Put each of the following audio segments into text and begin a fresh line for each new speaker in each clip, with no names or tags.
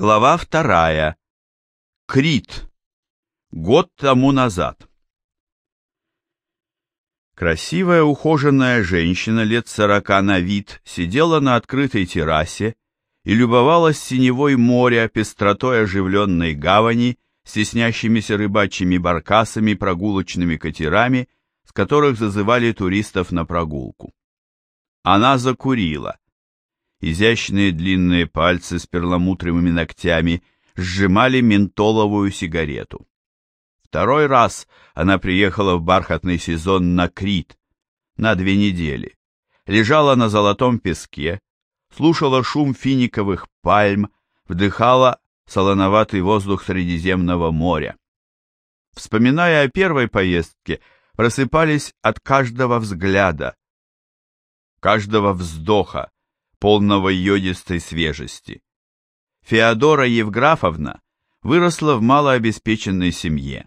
Глава вторая. Крит. Год тому назад. Красивая ухоженная женщина лет сорока на вид сидела на открытой террасе и любовалась синевой моря, пестротой оживленной гавани, стеснящимися рыбачьими баркасами, прогулочными катерами, с которых зазывали туристов на прогулку. Она закурила. Изящные длинные пальцы с перламутровыми ногтями сжимали ментоловую сигарету. Второй раз она приехала в бархатный сезон на Крит на две недели. Лежала на золотом песке, слушала шум финиковых пальм, вдыхала солоноватый воздух Средиземного моря. Вспоминая о первой поездке, просыпались от каждого взгляда, каждого вздоха, полного йодистой свежести. Феодора Евграфовна выросла в малообеспеченной семье.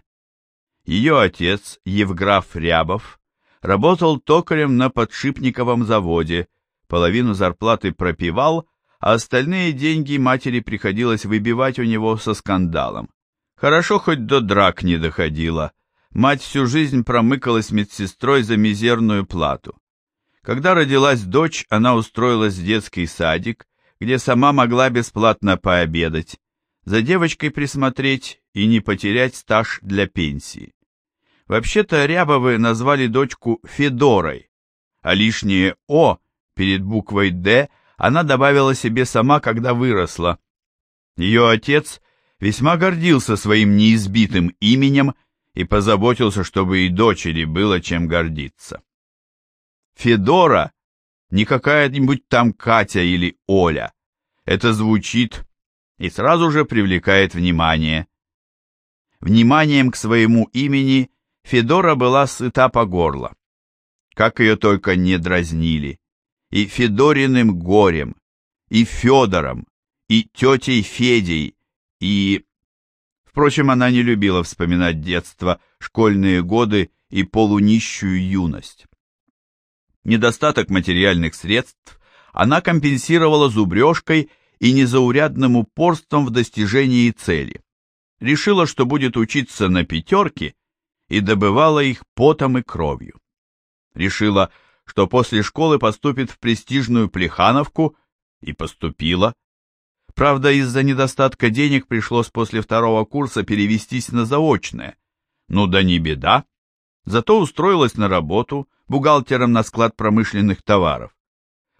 Ее отец, Евграф Рябов, работал токарем на подшипниковом заводе, половину зарплаты пропивал, а остальные деньги матери приходилось выбивать у него со скандалом. Хорошо хоть до драк не доходило. Мать всю жизнь промыкалась медсестрой за мизерную плату. Когда родилась дочь, она устроилась в детский садик, где сама могла бесплатно пообедать, за девочкой присмотреть и не потерять стаж для пенсии. Вообще-то Рябовы назвали дочку Федорой, а лишнее «о» перед буквой «д» она добавила себе сама, когда выросла. Ее отец весьма гордился своим неизбитым именем и позаботился, чтобы и дочери было чем гордиться. Федора не какая-нибудь там Катя или Оля. Это звучит и сразу же привлекает внимание. Вниманием к своему имени Федора была сыта по горло. Как ее только не дразнили. И Федориным горем, и Федором, и тетей Федей, и... Впрочем, она не любила вспоминать детство, школьные годы и полунищую юность. Недостаток материальных средств она компенсировала зубрежкой и незаурядным упорством в достижении цели. Решила, что будет учиться на пятерке, и добывала их потом и кровью. Решила, что после школы поступит в престижную Плехановку, и поступила. Правда, из-за недостатка денег пришлось после второго курса перевестись на заочное. Ну да не беда. Зато устроилась на работу, бухгалтером на склад промышленных товаров.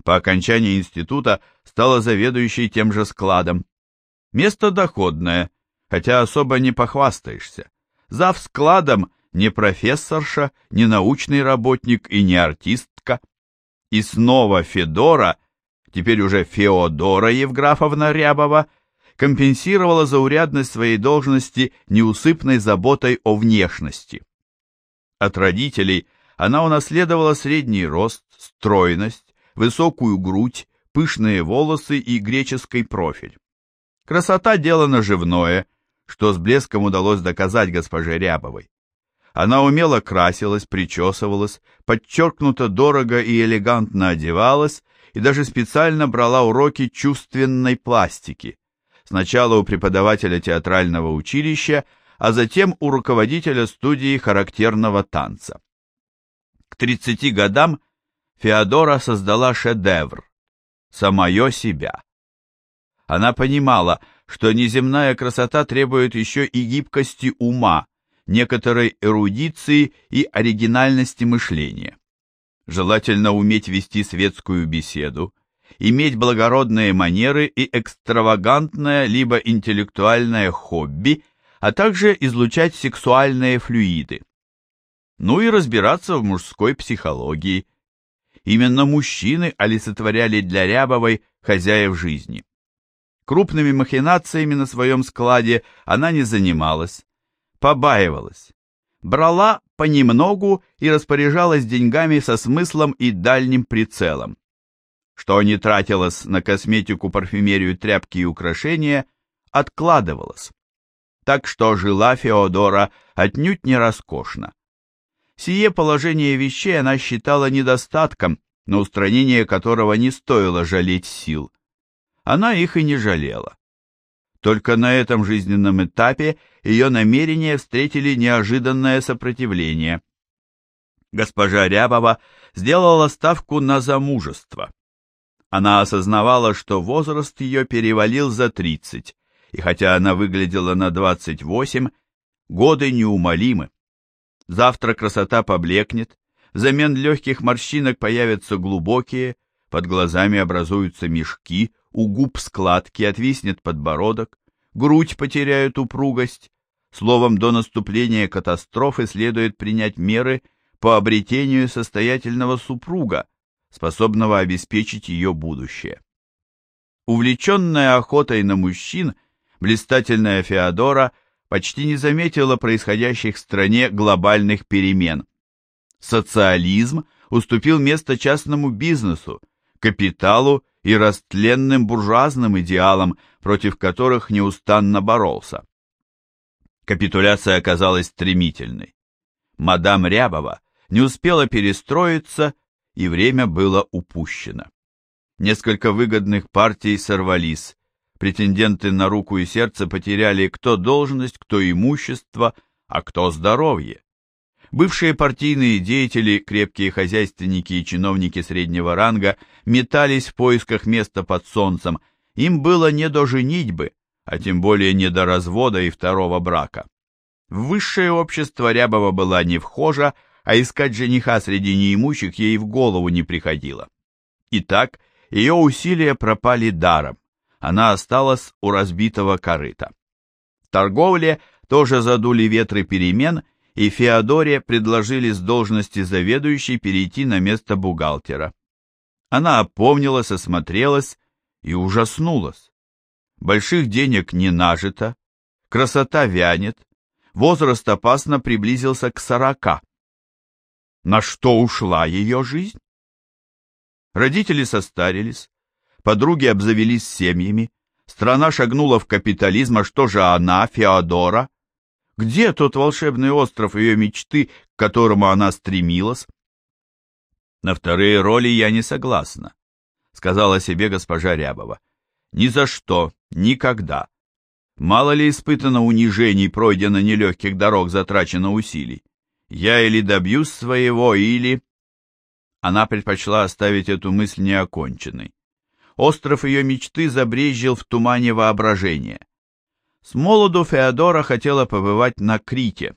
По окончании института стала заведующей тем же складом. Место доходное, хотя особо не похвастаешься. Зав складом не профессорша, не научный работник и не артистка. И снова Федора, теперь уже Феодора Евграфовна Рябова, компенсировала заурядность своей должности неусыпной заботой о внешности. От родителей она унаследовала средний рост, стройность, высокую грудь, пышные волосы и греческий профиль. Красота – дело наживное, что с блеском удалось доказать госпоже Рябовой. Она умело красилась, причесывалась, подчеркнуто дорого и элегантно одевалась и даже специально брала уроки чувственной пластики. Сначала у преподавателя театрального училища, а затем у руководителя студии характерного танца. К 30 годам Феодора создала шедевр – самое себя. Она понимала, что неземная красота требует еще и гибкости ума, некоторой эрудиции и оригинальности мышления. Желательно уметь вести светскую беседу, иметь благородные манеры и экстравагантное либо интеллектуальное хобби, а также излучать сексуальные флюиды ну и разбираться в мужской психологии. Именно мужчины олицетворяли для Рябовой хозяев жизни. Крупными махинациями на своем складе она не занималась, побаивалась. Брала понемногу и распоряжалась деньгами со смыслом и дальним прицелом. Что не тратилось на косметику, парфюмерию, тряпки и украшения, откладывалось. Так что жила Феодора отнюдь не роскошно. Сие положение вещей она считала недостатком, на устранение которого не стоило жалеть сил. Она их и не жалела. Только на этом жизненном этапе ее намерения встретили неожиданное сопротивление. Госпожа Рябова сделала ставку на замужество. Она осознавала, что возраст ее перевалил за 30, и хотя она выглядела на 28, годы неумолимы. Завтра красота поблекнет, взамен легких морщинок появятся глубокие, под глазами образуются мешки, у губ складки, отвиснет подбородок, грудь потеряет упругость. Словом, до наступления катастрофы следует принять меры по обретению состоятельного супруга, способного обеспечить ее будущее. Увлеченная охотой на мужчин, блистательная Феодора почти не заметила происходящих в стране глобальных перемен. Социализм уступил место частному бизнесу, капиталу и растленным буржуазным идеалам, против которых неустанно боролся. Капитуляция оказалась стремительной. Мадам Рябова не успела перестроиться и время было упущено. Несколько выгодных партий сорвались, претенденты на руку и сердце потеряли кто должность, кто имущество, а кто здоровье. Бывшие партийные деятели, крепкие хозяйственники и чиновники среднего ранга метались в поисках места под солнцем, им было не до женитьбы, а тем более не до развода и второго брака. В высшее общество Рябова была не вхожа, а искать жениха среди неимущих ей в голову не приходило. Итак, ее усилия пропали даром, она осталась у разбитого корыта. В торговле тоже задули ветры перемен, и Феодоре предложили с должности заведующей перейти на место бухгалтера. Она опомнилась, осмотрелась и ужаснулась. Больших денег не нажито, красота вянет, возраст опасно приблизился к сорока. На что ушла ее жизнь? Родители состарились, подруги обзавелись семьями, страна шагнула в капитализм, а что же она, Феодора? Где тот волшебный остров ее мечты, к которому она стремилась? На вторые роли я не согласна, сказала себе госпожа Рябова. Ни за что, никогда. Мало ли испытано унижений, пройдено нелегких дорог, затрачено усилий. Я или добьюсь своего, или... Она предпочла оставить эту мысль неоконченной. Остров ее мечты забрезжил в тумане воображения. С молоду Феодора хотела побывать на Крите,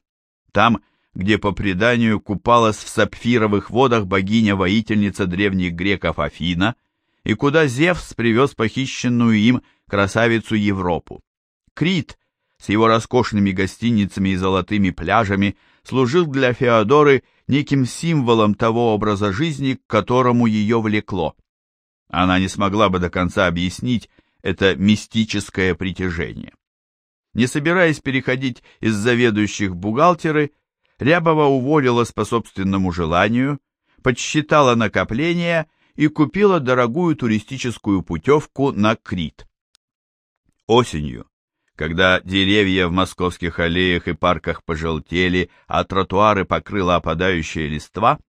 там, где по преданию купалась в сапфировых водах богиня-воительница древних греков Афина, и куда Зевс привез похищенную им красавицу Европу. Крит с его роскошными гостиницами и золотыми пляжами служил для Феодоры неким символом того образа жизни, к которому ее влекло. Она не смогла бы до конца объяснить это мистическое притяжение. Не собираясь переходить из заведующих бухгалтеры, Рябова уволилась по собственному желанию, подсчитала накопления и купила дорогую туристическую путевку на Крит. Осенью когда деревья в московских аллеях и парках пожелтели, а тротуары покрыла опадающая листва,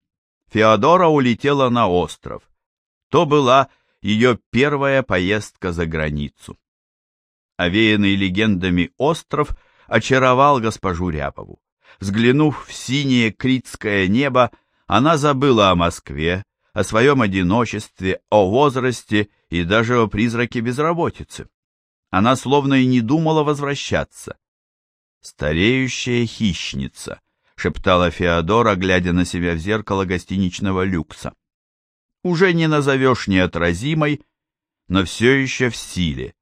Феодора улетела на остров. То была ее первая поездка за границу. Овеянный легендами остров очаровал госпожу Ряпову. Взглянув в синее критское небо, она забыла о Москве, о своем одиночестве, о возрасте и даже о призраке безработицы. Она словно и не думала возвращаться. «Стареющая хищница», — шептала Феодора, глядя на себя в зеркало гостиничного люкса. «Уже не назовешь неотразимой, но все еще в силе.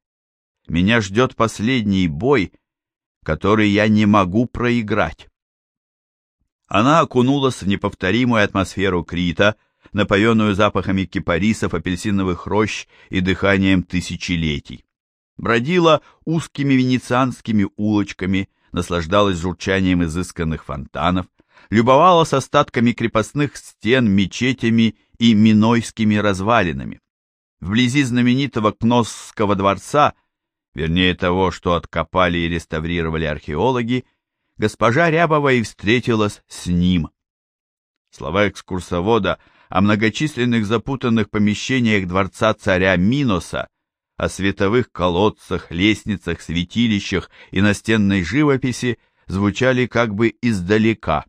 Меня ждет последний бой, который я не могу проиграть». Она окунулась в неповторимую атмосферу Крита, напоенную запахами кипарисов, апельсиновых рощ и дыханием тысячелетий бродила узкими венецианскими улочками, наслаждалась журчанием изысканных фонтанов, любовалась остатками крепостных стен, мечетями и минойскими развалинами. Вблизи знаменитого Кносского дворца, вернее того, что откопали и реставрировали археологи, госпожа Рябова и встретилась с ним. Слова экскурсовода о многочисленных запутанных помещениях дворца царя Миноса о световых колодцах, лестницах, святилищах и настенной живописи звучали как бы издалека.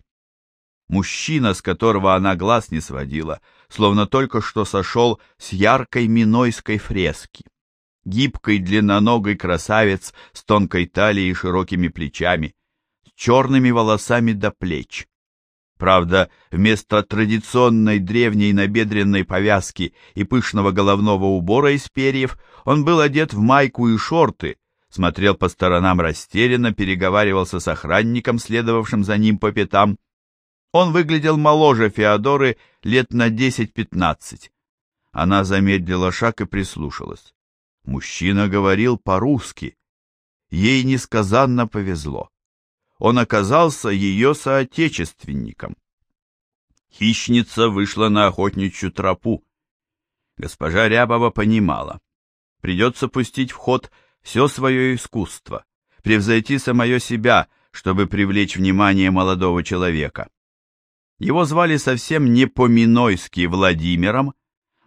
Мужчина, с которого она глаз не сводила, словно только что сошел с яркой минойской фрески. Гибкий длинноногий красавец с тонкой талией и широкими плечами, с черными волосами до плеч. Правда, вместо традиционной древней набедренной повязки и пышного головного убора из перьев он был одет в майку и шорты, смотрел по сторонам растерянно, переговаривался с охранником, следовавшим за ним по пятам. Он выглядел моложе Феодоры лет на десять-пятнадцать. Она замедлила шаг и прислушалась. Мужчина говорил по-русски. Ей несказанно повезло он оказался ее соотечественником. Хищница вышла на охотничью тропу. Госпожа Рябова понимала, придется пустить в ход все свое искусство, превзойти самое себя, чтобы привлечь внимание молодого человека. Его звали совсем не по-минойски Владимиром,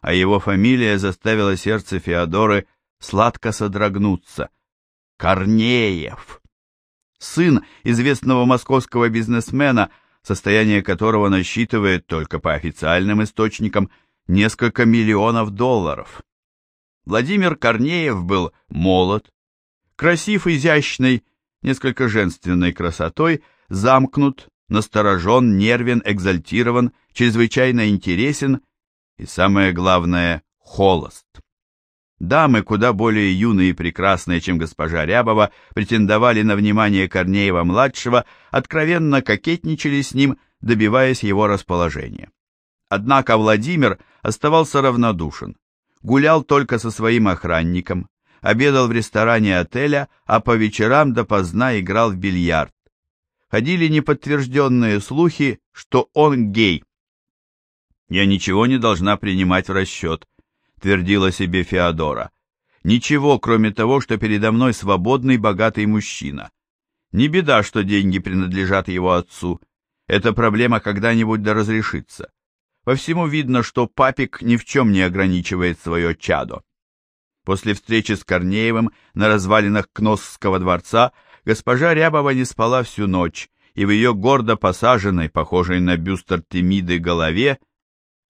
а его фамилия заставила сердце Феодоры сладко содрогнуться. Корнеев сын известного московского бизнесмена, состояние которого насчитывает только по официальным источникам несколько миллионов долларов. Владимир Корнеев был молод, красив, изящный, несколько женственной красотой, замкнут, насторожен, нервен, экзальтирован, чрезвычайно интересен и, самое главное, холост. Дамы, куда более юные и прекрасные, чем госпожа Рябова, претендовали на внимание Корнеева-младшего, откровенно кокетничали с ним, добиваясь его расположения. Однако Владимир оставался равнодушен, гулял только со своим охранником, обедал в ресторане отеля, а по вечерам допоздна играл в бильярд. Ходили неподтвержденные слухи, что он гей. Я ничего не должна принимать в расчет, твердила себе Феодора. Ничего, кроме того, что передо мной свободный богатый мужчина. Не беда, что деньги принадлежат его отцу. Эта проблема когда-нибудь да разрешится. По всему видно, что папик ни в чем не ограничивает свое чадо. После встречи с Корнеевым на развалинах Кносского дворца госпожа Рябова не спала всю ночь, и в ее гордо посаженной, похожей на бюст Артемиды, голове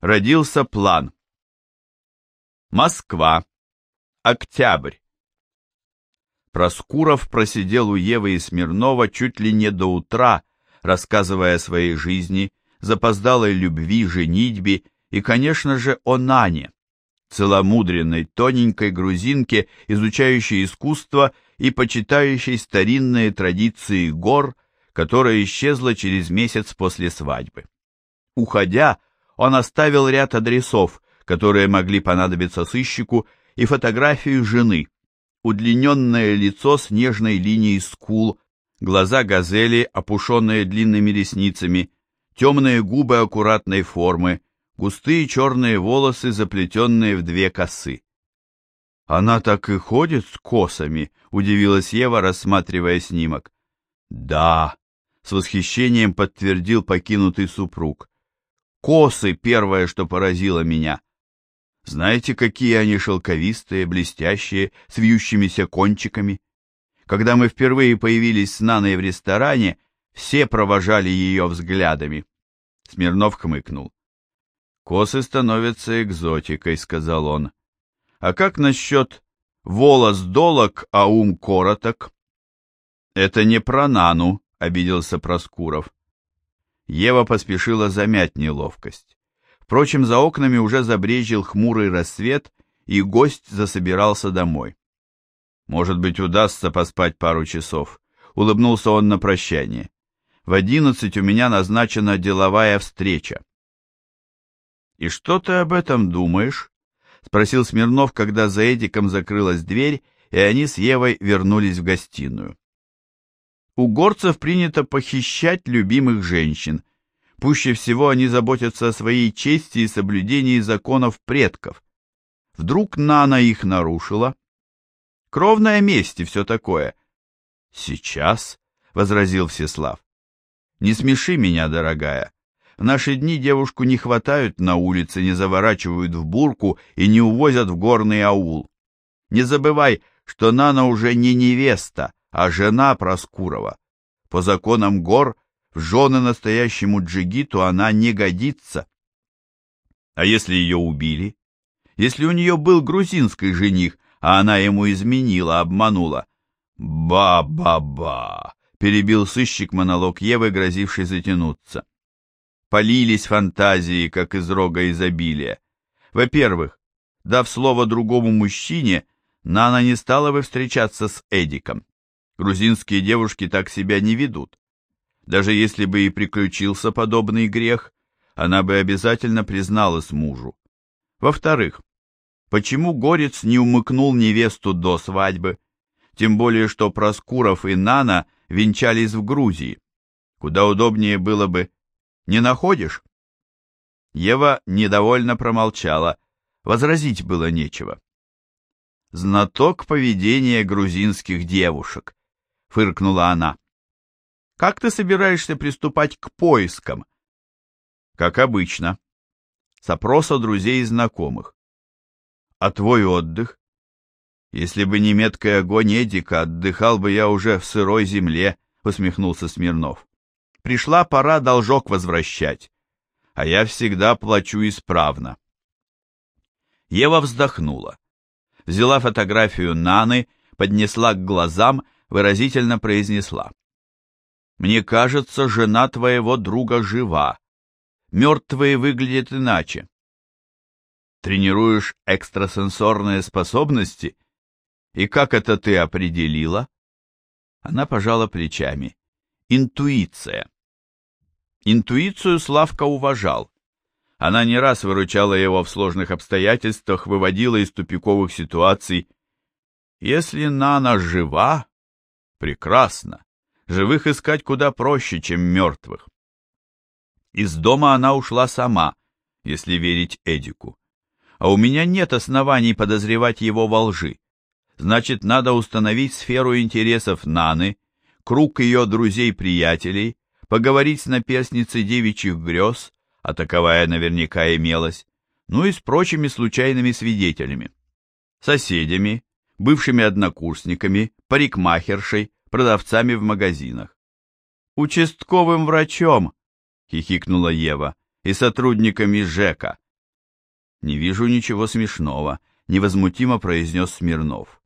родился план. Москва. Октябрь. Проскуров просидел у Евы и Смирнова чуть ли не до утра, рассказывая о своей жизни, запоздалой любви, женитьбе и, конечно же, о Нане, целомудренной, тоненькой грузинке, изучающей искусство и почитающей старинные традиции гор, которая исчезла через месяц после свадьбы. Уходя, он оставил ряд адресов, которые могли понадобиться сыщику, и фотографию жены, удлиненное лицо с нежной линией скул, глаза газели, опушенные длинными ресницами, темные губы аккуратной формы, густые черные волосы, заплетенные в две косы. «Она так и ходит с косами», — удивилась Ева, рассматривая снимок. «Да», — с восхищением подтвердил покинутый супруг. «Косы — первое, что поразило меня. Знаете, какие они шелковистые, блестящие, с вьющимися кончиками? Когда мы впервые появились с Наной в ресторане, все провожали ее взглядами. Смирнов хмыкнул. «Косы становятся экзотикой», — сказал он. «А как насчет волос долог, а ум короток?» «Это не про Нану», — обиделся Проскуров. Ева поспешила замять неловкость. Впрочем, за окнами уже забрежил хмурый рассвет, и гость засобирался домой. Может быть, удастся поспать пару часов. Улыбнулся он на прощание. В одиннадцать у меня назначена деловая встреча. «И что ты об этом думаешь?» — спросил Смирнов, когда за Эдиком закрылась дверь, и они с Евой вернулись в гостиную. У горцев принято похищать любимых женщин, Пуще всего они заботятся о своей чести и соблюдении законов предков. Вдруг Нана их нарушила? Кровная месть и все такое. Сейчас, — возразил Всеслав. Не смеши меня, дорогая. В наши дни девушку не хватают на улице, не заворачивают в бурку и не увозят в горный аул. Не забывай, что Нана уже не невеста, а жена Проскурова. По законам гор в жены настоящему джигиту она не годится. А если ее убили? Если у нее был грузинский жених, а она ему изменила, обманула? Ба-ба-ба! Перебил сыщик монолог Евы, грозивший затянуться. Полились фантазии, как из рога изобилия. Во-первых, дав слово другому мужчине, Нана не стала бы встречаться с Эдиком. Грузинские девушки так себя не ведут. Даже если бы и приключился подобный грех, она бы обязательно призналась мужу. Во-вторых, почему Горец не умыкнул невесту до свадьбы? Тем более, что Проскуров и Нана венчались в Грузии. Куда удобнее было бы. Не находишь? Ева недовольно промолчала. Возразить было нечего. Знаток поведения грузинских девушек, фыркнула она. Как ты собираешься приступать к поискам? Как обычно. С опроса друзей и знакомых. А твой отдых? Если бы не меткий огонь Эдика, отдыхал бы я уже в сырой земле, усмехнулся Смирнов. Пришла пора должок возвращать, а я всегда плачу исправно. Ева вздохнула. Взяла фотографию Наны, поднесла к глазам, выразительно произнесла. Мне кажется, жена твоего друга жива. Мертвые выглядят иначе. Тренируешь экстрасенсорные способности? И как это ты определила? Она пожала плечами. Интуиция. Интуицию Славка уважал. Она не раз выручала его в сложных обстоятельствах, выводила из тупиковых ситуаций. Если Нана жива, прекрасно. Живых искать куда проще, чем мертвых. Из дома она ушла сама, если верить Эдику. А у меня нет оснований подозревать его во лжи. Значит, надо установить сферу интересов Наны, круг ее друзей-приятелей, поговорить с наперсницей девичьих грез, а таковая наверняка имелась, ну и с прочими случайными свидетелями. Соседями, бывшими однокурсниками, парикмахершей, продавцами в магазинах. «Участковым врачом!» — хихикнула Ева. «И сотрудниками ЖЭКа». «Не вижу ничего смешного», — невозмутимо произнес Смирнов.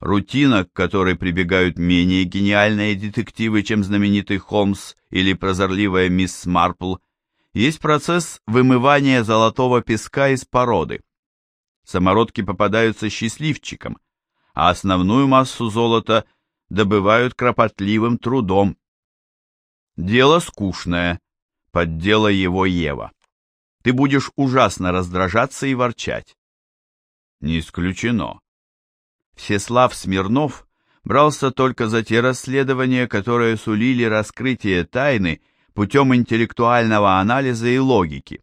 «Рутина, к которой прибегают менее гениальные детективы, чем знаменитый Холмс или прозорливая мисс Марпл, есть процесс вымывания золотого песка из породы. Самородки попадаются счастливчикам, а основную массу золота добывают кропотливым трудом. Дело скучное, поддела его Ева. Ты будешь ужасно раздражаться и ворчать. Не исключено. Всеслав Смирнов брался только за те расследования, которые сулили раскрытие тайны путем интеллектуального анализа и логики.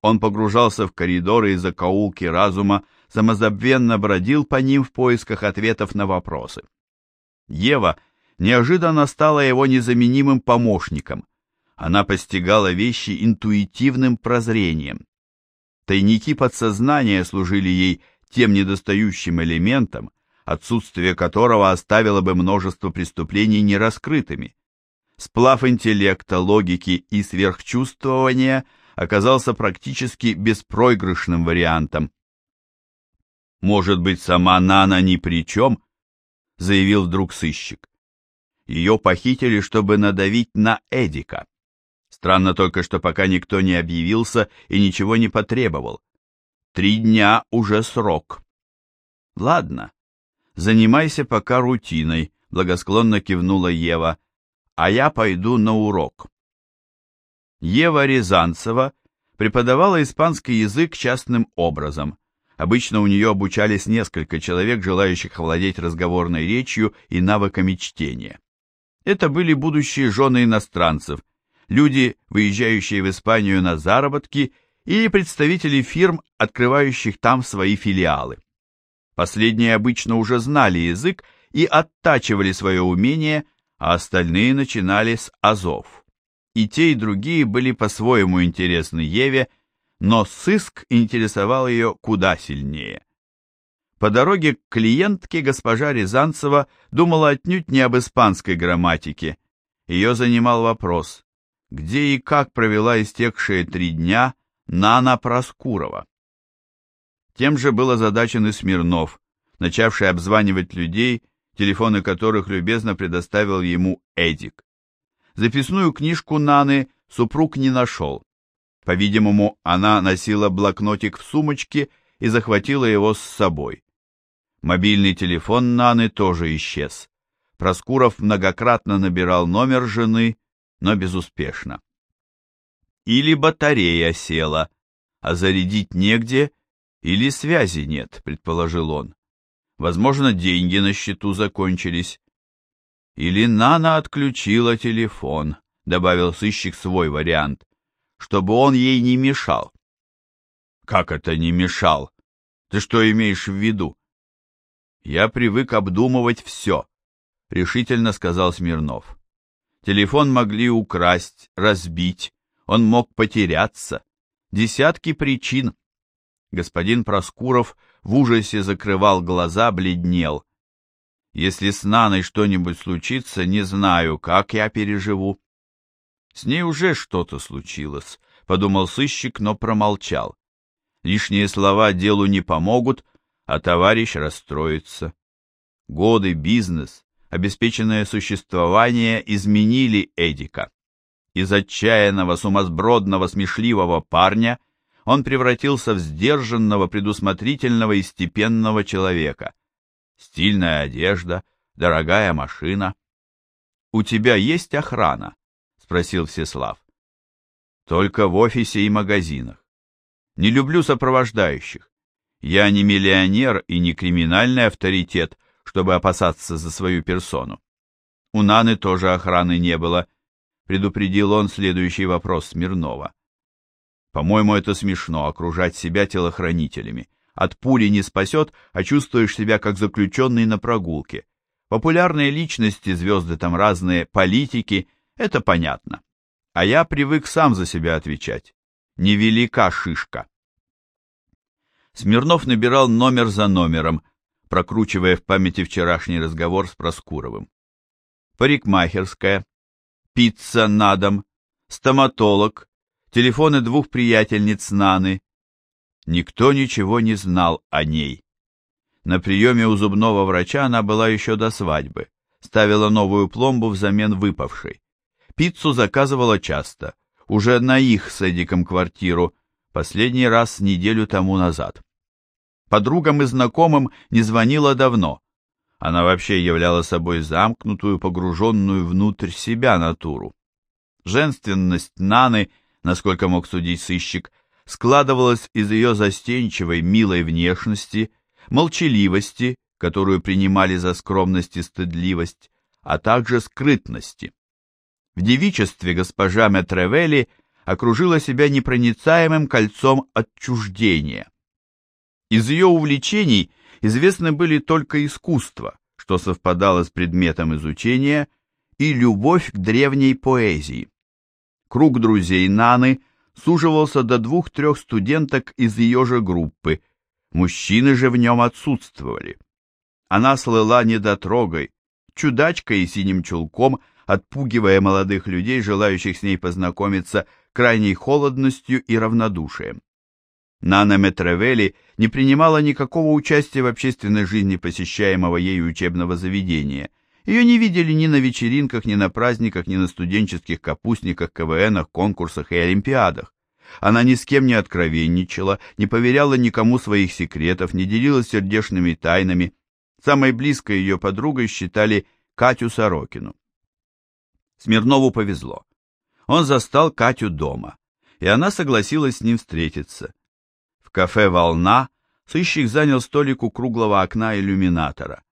Он погружался в коридоры и закоулки разума, самозабвенно бродил по ним в поисках ответов на вопросы. Ева неожиданно стала его незаменимым помощником. Она постигала вещи интуитивным прозрением. Тайники подсознания служили ей тем недостающим элементом, отсутствие которого оставило бы множество преступлений нераскрытыми. Сплав интеллекта, логики и сверхчувствования оказался практически беспроигрышным вариантом. Может быть, сама Нана ни при чем, заявил вдруг сыщик. Ее похитили, чтобы надавить на Эдика. Странно только, что пока никто не объявился и ничего не потребовал. Три дня уже срок. Ладно, занимайся пока рутиной, благосклонно кивнула Ева, а я пойду на урок. Ева Рязанцева преподавала испанский язык частным образом. Обычно у нее обучались несколько человек, желающих овладеть разговорной речью и навыками чтения. Это были будущие жены иностранцев, люди, выезжающие в Испанию на заработки, или представители фирм, открывающих там свои филиалы. Последние обычно уже знали язык и оттачивали свое умение, а остальные начинали с азов. И те, и другие были по-своему интересны Еве, но сыск интересовал ее куда сильнее. По дороге к клиентке госпожа Рязанцева думала отнюдь не об испанской грамматике. Ее занимал вопрос, где и как провела истекшие три дня Нана Проскурова. Тем же был озадачен и Смирнов, начавший обзванивать людей, телефоны которых любезно предоставил ему Эдик. Записную книжку Наны супруг не нашел. По-видимому, она носила блокнотик в сумочке и захватила его с собой. Мобильный телефон Наны тоже исчез. Проскуров многократно набирал номер жены, но безуспешно. Или батарея села, а зарядить негде, или связи нет, предположил он. Возможно, деньги на счету закончились. Или Нана отключила телефон, добавил сыщик свой вариант, чтобы он ей не мешал. Как это не мешал? Ты что имеешь в виду? Я привык обдумывать все, решительно сказал Смирнов. Телефон могли украсть, разбить, он мог потеряться. Десятки причин. Господин Проскуров в ужасе закрывал глаза, бледнел. Если с Наной что-нибудь случится, не знаю, как я переживу. С ней уже что-то случилось, подумал сыщик, но промолчал. Лишние слова делу не помогут, а товарищ расстроится. Годы, бизнес, обеспеченное существование изменили Эдика. Из отчаянного, сумасбродного, смешливого парня он превратился в сдержанного, предусмотрительного и степенного человека. Стильная одежда, дорогая машина. «У тебя есть охрана?» — спросил Всеслав. «Только в офисе и магазинах. Не люблю сопровождающих. Я не миллионер и не криминальный авторитет, чтобы опасаться за свою персону. У Наны тоже охраны не было, предупредил он следующий вопрос Смирнова. По-моему, это смешно, окружать себя телохранителями. От пули не спасет, а чувствуешь себя как заключенный на прогулке. Популярные личности, звезды там разные, политики, это понятно. А я привык сам за себя отвечать. Невелика шишка. Смирнов набирал номер за номером, прокручивая в памяти вчерашний разговор с Проскуровым. Парикмахерская, пицца на дом, стоматолог, телефоны двух приятельниц Наны. Никто ничего не знал о ней. На приеме у зубного врача она была еще до свадьбы, ставила новую пломбу взамен выпавшей. Пиццу заказывала часто, уже на их с Эдиком квартиру, последний раз неделю тому назад. Подругам и знакомым не звонила давно. Она вообще являла собой замкнутую, погруженную внутрь себя натуру. Женственность Наны, насколько мог судить сыщик, складывалась из ее застенчивой, милой внешности, молчаливости, которую принимали за скромность и стыдливость, а также скрытности. В девичестве госпожа Метревели – окружила себя непроницаемым кольцом отчуждения. Из ее увлечений известны были только искусство, что совпадало с предметом изучения, и любовь к древней поэзии. Круг друзей Наны суживался до двух-трех студенток из ее же группы, мужчины же в нем отсутствовали. Она слыла недотрогой, чудачкой и синим чулком, отпугивая молодых людей, желающих с ней познакомиться, крайней холодностью и равнодушием. Нана Метревели не принимала никакого участия в общественной жизни посещаемого ею учебного заведения. Ее не видели ни на вечеринках, ни на праздниках, ни на студенческих капустниках, КВНах, конкурсах и олимпиадах. Она ни с кем не откровенничала, не поверяла никому своих секретов, не делилась сердечными тайнами. Самой близкой ее подругой считали Катю Сорокину. Смирнову повезло. Он застал Катю дома, и она согласилась с ним встретиться. Кафе «Волна» сыщик занял столик у круглого окна иллюминатора.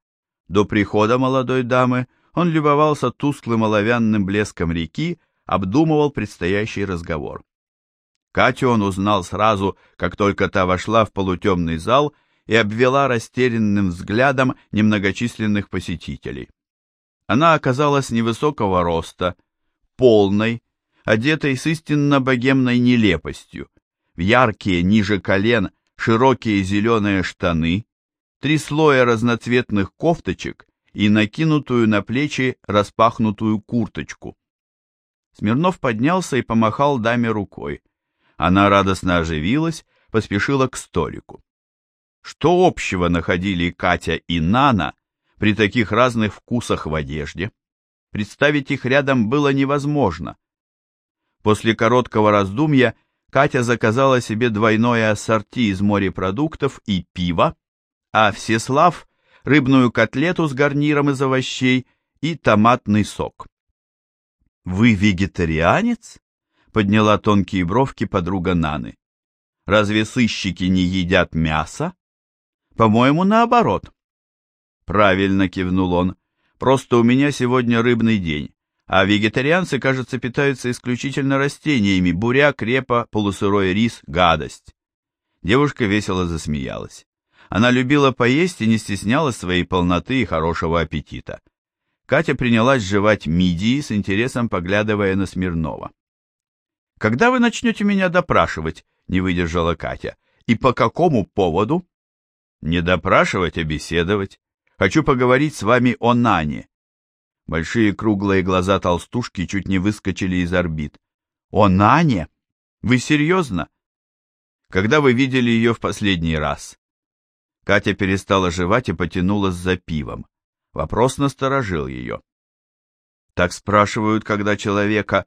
До прихода молодой дамы он любовался тусклым оловянным блеском реки, обдумывал предстоящий разговор. Катю он узнал сразу, как только та вошла в полутемный зал и обвела растерянным взглядом немногочисленных посетителей. Она оказалась невысокого роста, полной, одетой с истинно богемной нелепостью, в яркие ниже колен широкие зеленые штаны, три слоя разноцветных кофточек и накинутую на плечи распахнутую курточку. Смирнов поднялся и помахал даме рукой. Она радостно оживилась, поспешила к столику. Что общего находили Катя и Нана при таких разных вкусах в одежде? Представить их рядом было невозможно. После короткого раздумья Катя заказала себе двойное ассорти из морепродуктов и пива, а Всеслав — рыбную котлету с гарниром из овощей и томатный сок. «Вы вегетарианец?» — подняла тонкие бровки подруга Наны. «Разве сыщики не едят мясо?» «По-моему, наоборот». «Правильно», — кивнул он. «Просто у меня сегодня рыбный день, а вегетарианцы, кажется, питаются исключительно растениями, буряк, репа, полусырой рис, гадость». Девушка весело засмеялась. Она любила поесть и не стеснялась своей полноты и хорошего аппетита. Катя принялась жевать мидии с интересом поглядывая на Смирнова. «Когда вы начнете меня допрашивать?» — не выдержала Катя. «И по какому поводу?» «Не допрашивать, а беседовать. Хочу поговорить с вами о Нане». Большие круглые глаза толстушки чуть не выскочили из орбит. «О Нане? Вы серьезно? Когда вы видели ее в последний раз?» Катя перестала жевать и потянулась за пивом. Вопрос насторожил ее. Так спрашивают, когда человека...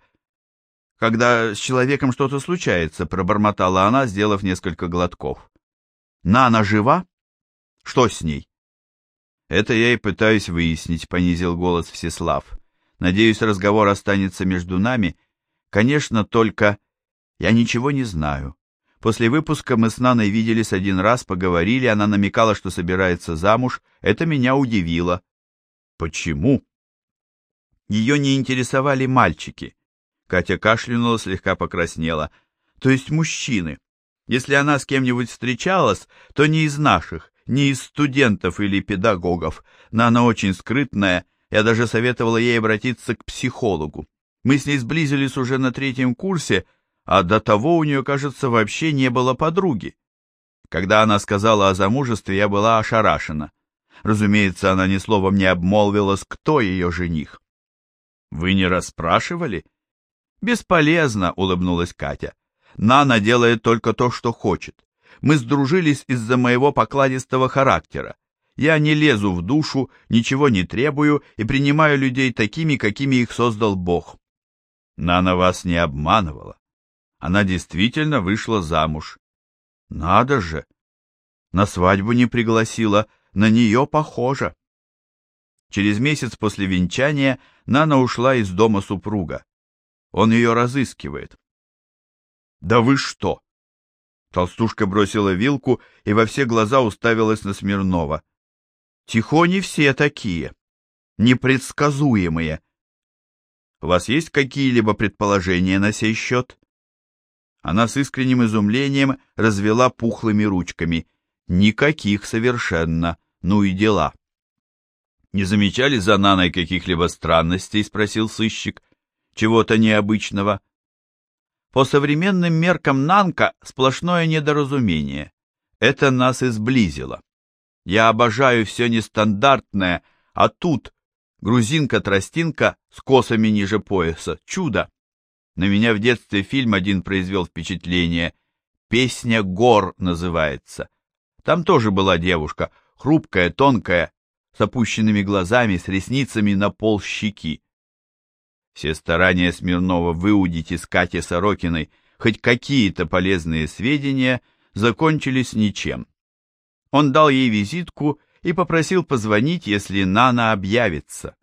Когда с человеком что-то случается, пробормотала она, сделав несколько глотков. Нана жива? Что с ней? Это я и пытаюсь выяснить, понизил голос Всеслав. Надеюсь, разговор останется между нами. Конечно, только... Я ничего не знаю. После выпуска мы с Наной виделись один раз, поговорили, она намекала, что собирается замуж. Это меня удивило. Почему? Ее не интересовали мальчики. Катя кашлянула, слегка покраснела. То есть мужчины. Если она с кем-нибудь встречалась, то не из наших, не из студентов или педагогов, но она очень скрытная, я даже советовала ей обратиться к психологу. Мы с ней сблизились уже на третьем курсе, а до того у нее, кажется, вообще не было подруги. Когда она сказала о замужестве, я была ошарашена. Разумеется, она ни словом не обмолвилась, кто ее жених. «Вы не расспрашивали?» «Бесполезно», — улыбнулась Катя. «Нана делает только то, что хочет. Мы сдружились из-за моего покладистого характера. Я не лезу в душу, ничего не требую и принимаю людей такими, какими их создал Бог». Нана вас не обманывала. Она действительно вышла замуж. Надо же! На свадьбу не пригласила, на нее похоже. Через месяц после венчания Нана ушла из дома супруга. Он ее разыскивает. «Да вы что?» Толстушка бросила вилку и во все глаза уставилась на Смирнова. «Тихони все такие, непредсказуемые. У вас есть какие-либо предположения на сей счет?» Она с искренним изумлением развела пухлыми ручками. «Никаких совершенно. Ну и дела. Не замечали за Наной каких-либо странностей, спросил сыщик. Чего-то необычного. По современным меркам Нанка сплошное недоразумение. Это нас и сблизило. Я обожаю все нестандартное, а тут грузинка-тростинка с косами ниже пояса. Чудо! На меня в детстве фильм один произвел впечатление. «Песня гор» называется. Там тоже была девушка, хрупкая, тонкая, с опущенными глазами, с ресницами на пол щеки. Все старания Смирнова выудить из Кати Сорокиной хоть какие-то полезные сведения закончились ничем. Он дал ей визитку и попросил позвонить, если Нана объявится.